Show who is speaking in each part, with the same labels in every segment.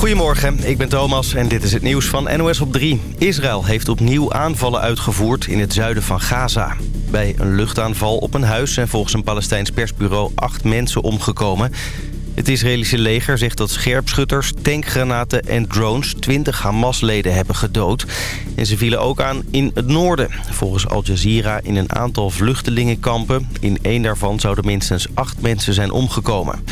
Speaker 1: Goedemorgen, ik ben Thomas en dit is het nieuws van NOS op 3. Israël heeft opnieuw aanvallen uitgevoerd in het zuiden van Gaza. Bij een luchtaanval op een huis zijn volgens een Palestijns persbureau acht mensen omgekomen. Het Israëlische leger zegt dat scherpschutters, tankgranaten en drones 20 Hamas-leden hebben gedood. En ze vielen ook aan in het noorden. Volgens Al Jazeera in een aantal vluchtelingenkampen. In één daarvan zouden minstens acht mensen zijn omgekomen.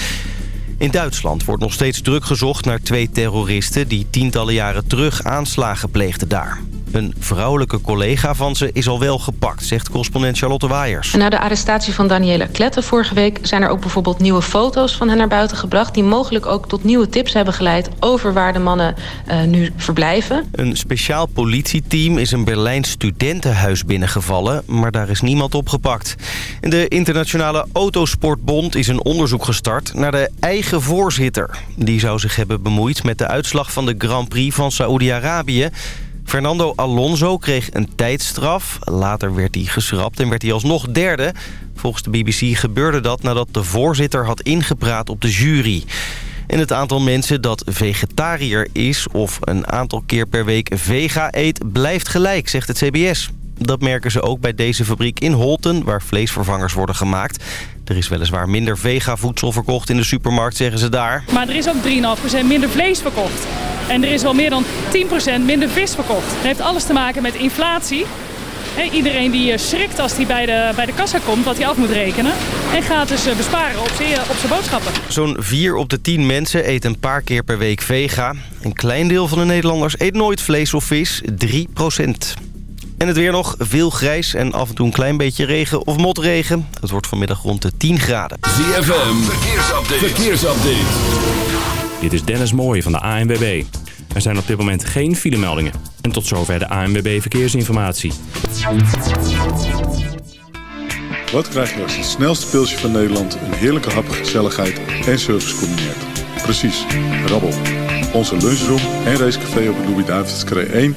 Speaker 1: In Duitsland wordt nog steeds druk gezocht naar twee terroristen... die tientallen jaren terug aanslagen pleegden daar. Een vrouwelijke collega van ze is al wel gepakt, zegt correspondent Charlotte Waaiers.
Speaker 2: Na de arrestatie van Daniela Kletten vorige week... zijn er ook bijvoorbeeld nieuwe foto's van hen naar buiten gebracht... die mogelijk ook tot nieuwe tips hebben geleid... over waar de mannen uh, nu verblijven.
Speaker 1: Een speciaal politieteam is een Berlijns studentenhuis binnengevallen... maar daar is niemand opgepakt. De Internationale Autosportbond is een onderzoek gestart... naar de eigen voorzitter. Die zou zich hebben bemoeid met de uitslag van de Grand Prix van Saoedi-Arabië... Fernando Alonso kreeg een tijdstraf. Later werd hij geschrapt en werd hij alsnog derde. Volgens de BBC gebeurde dat nadat de voorzitter had ingepraat op de jury. En het aantal mensen dat vegetariër is of een aantal keer per week vega eet... blijft gelijk, zegt het CBS. Dat merken ze ook bij deze fabriek in Holten, waar vleesvervangers worden gemaakt. Er is weliswaar minder vega-voedsel verkocht in de supermarkt, zeggen ze daar.
Speaker 3: Maar er is ook 3,5% minder vlees verkocht. En er is wel meer dan 10% minder vis verkocht. Dat heeft alles te maken met inflatie. iedereen die eh, schrikt als hij bij de, bij de kassa komt wat hij af moet rekenen. En gaat dus eh, besparen op zijn op boodschappen.
Speaker 1: Zo'n 4 op de 10 mensen eten een paar keer per week vega. Een klein deel van de Nederlanders eet nooit vlees of vis, 3 en het weer nog veel grijs en af en toe een klein beetje regen of motregen. Het wordt vanmiddag rond de 10 graden.
Speaker 4: ZFM, verkeersupdate. verkeersupdate.
Speaker 5: Dit is Dennis Mooij van de ANWB. Er zijn op dit moment geen filemeldingen. En tot zover de ANWB Verkeersinformatie.
Speaker 6: Wat krijg je als het snelste pilsje van Nederland... een heerlijke hap, gezelligheid en service combineert? Precies, rabbel. Onze lunchroom en racecafé op het Louis-David's 1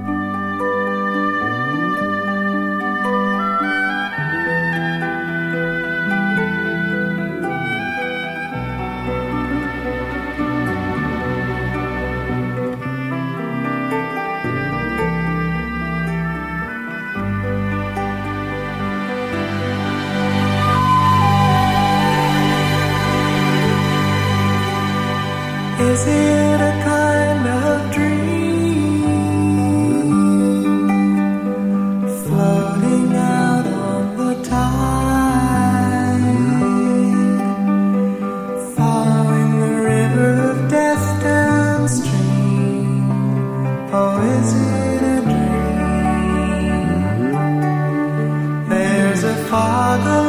Speaker 7: Father.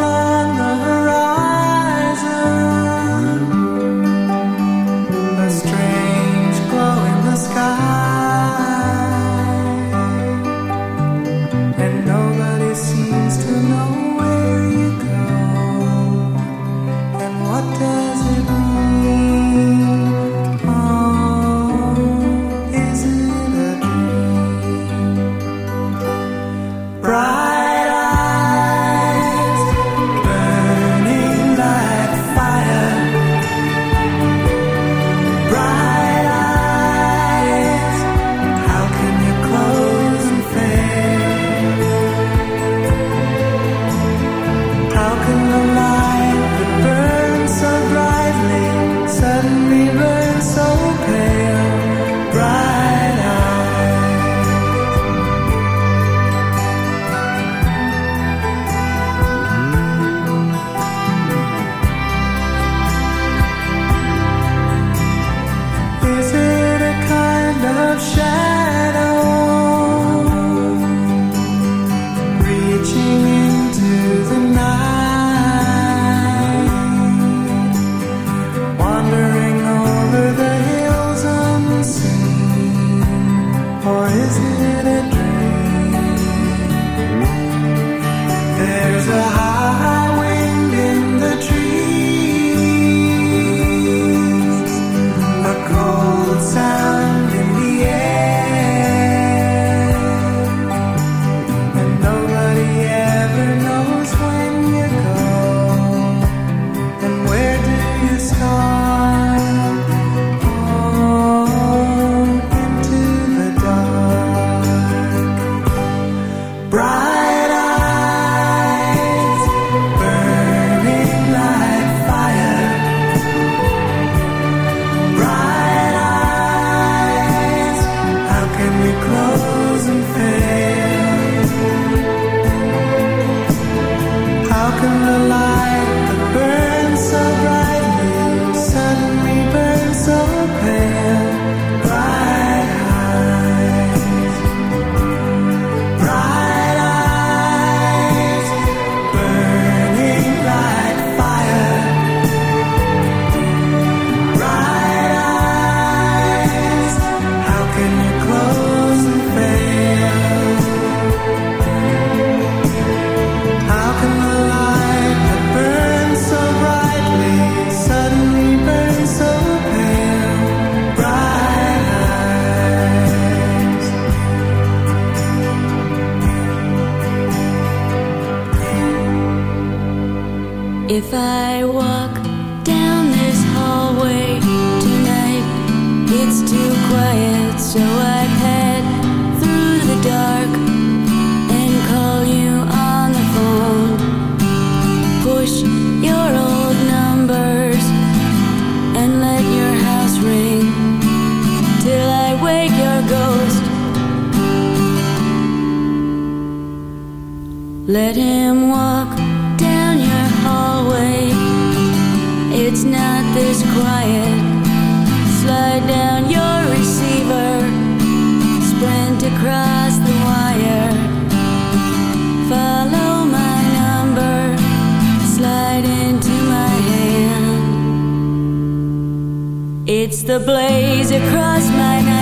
Speaker 7: It's the blaze across my night.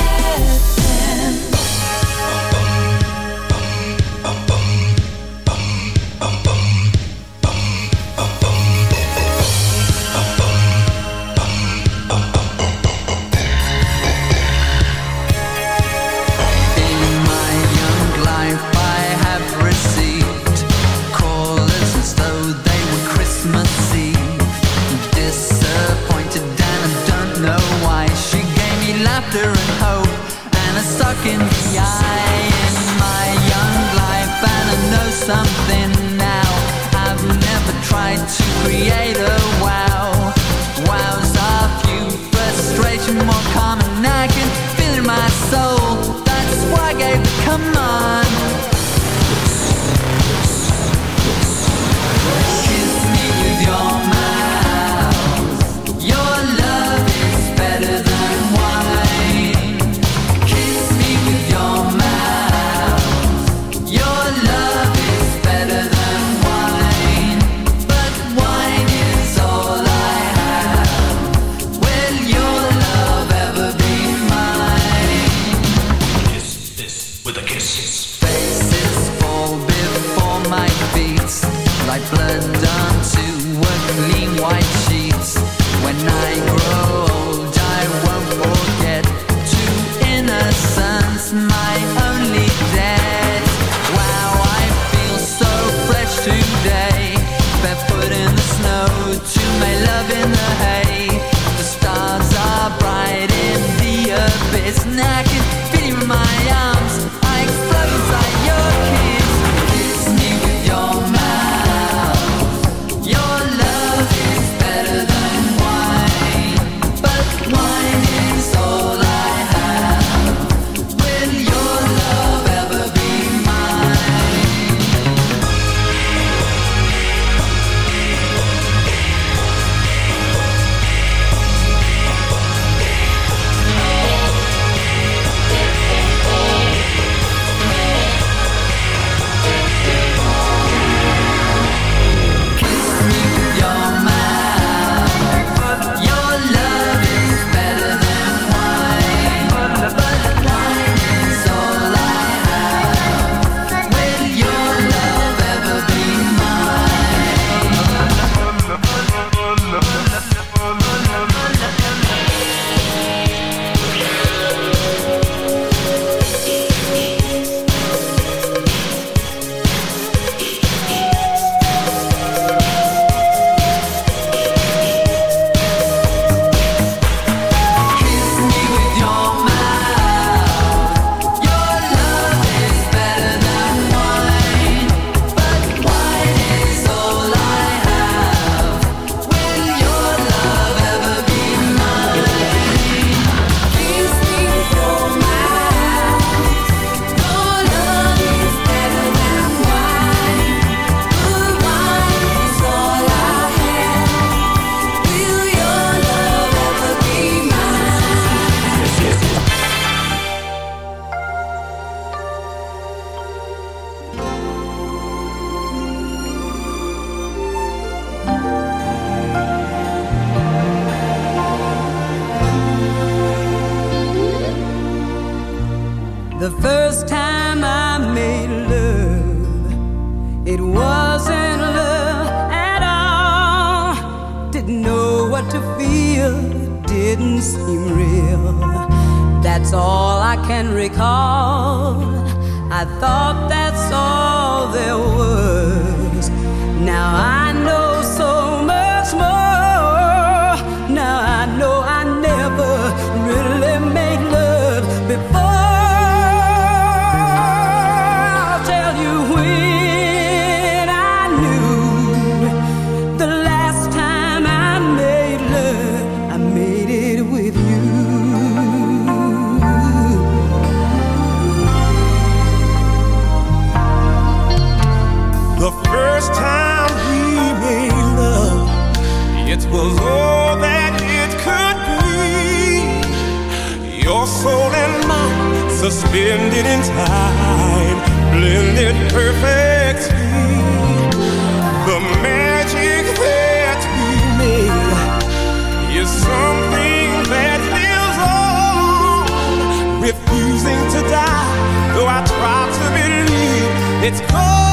Speaker 8: refusing to die, though I try to believe it's cold.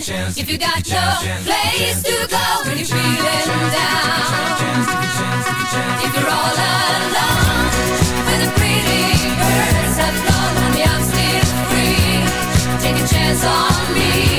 Speaker 8: chance. If you got no place to go when you're feeling down. If you're all alone, when the pretty birds have flown and I'm still free, take a chance on me.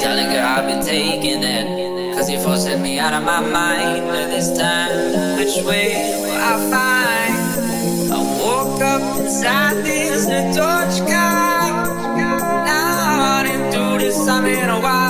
Speaker 9: Telling her I've been taking it. Cause you forcing me out of my mind. But this time, which way will I find? I woke up inside this new torch car. Now I didn't do
Speaker 10: this, I'm in
Speaker 11: a
Speaker 12: while.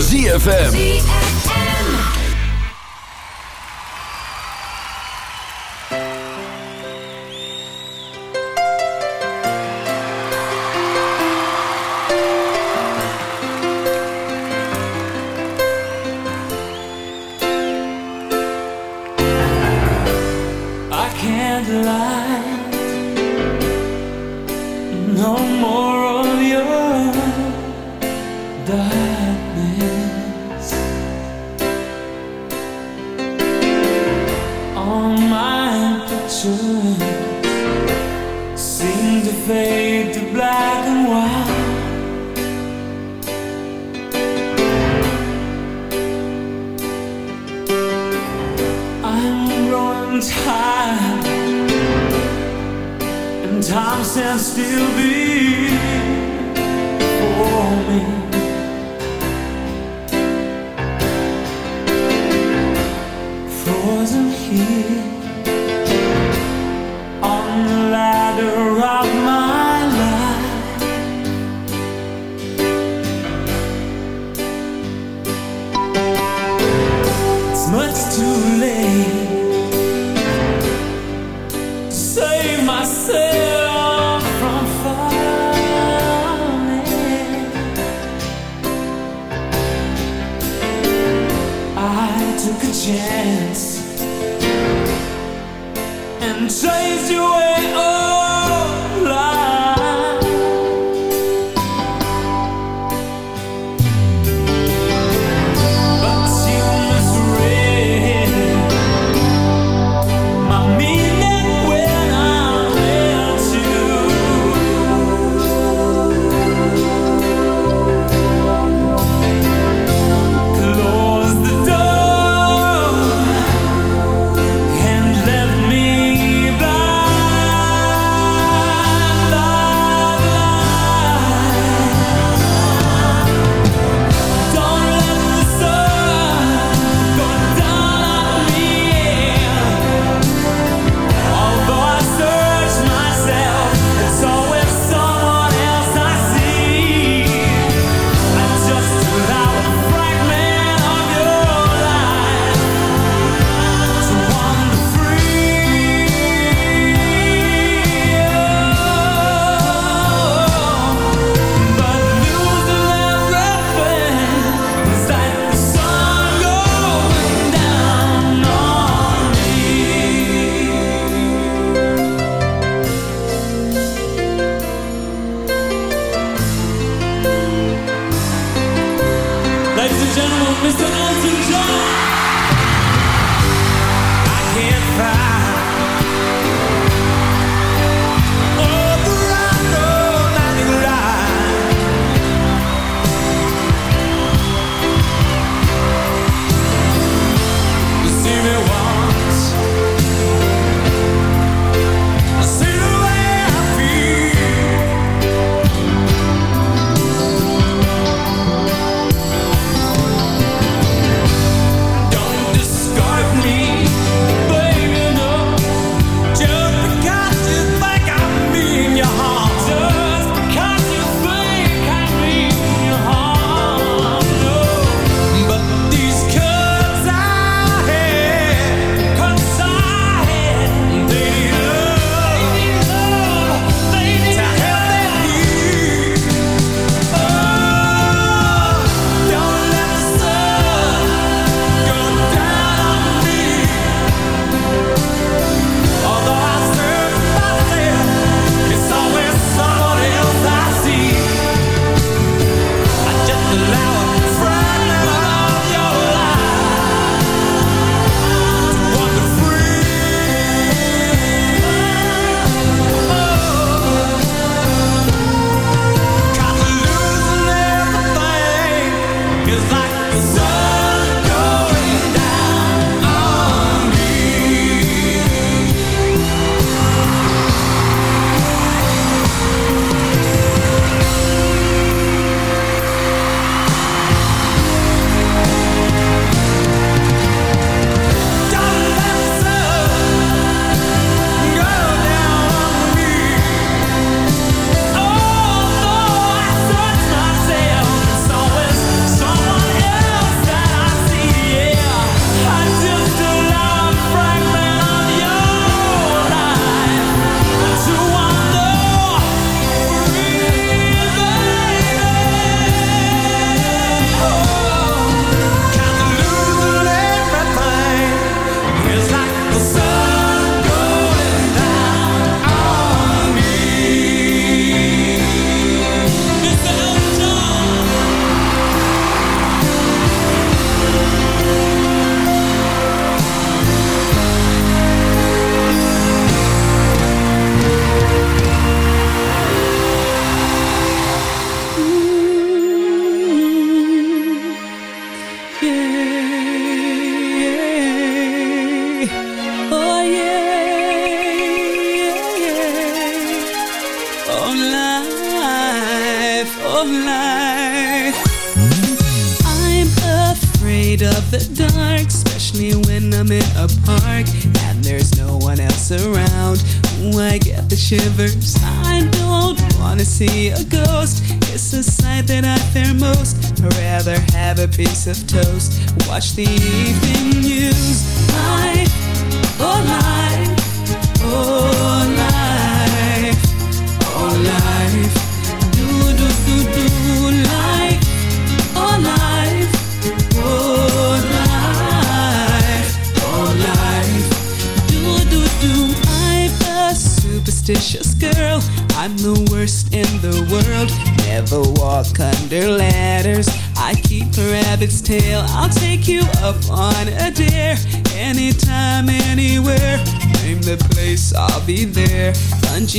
Speaker 13: ZFM.
Speaker 14: praise you.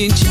Speaker 14: cientista.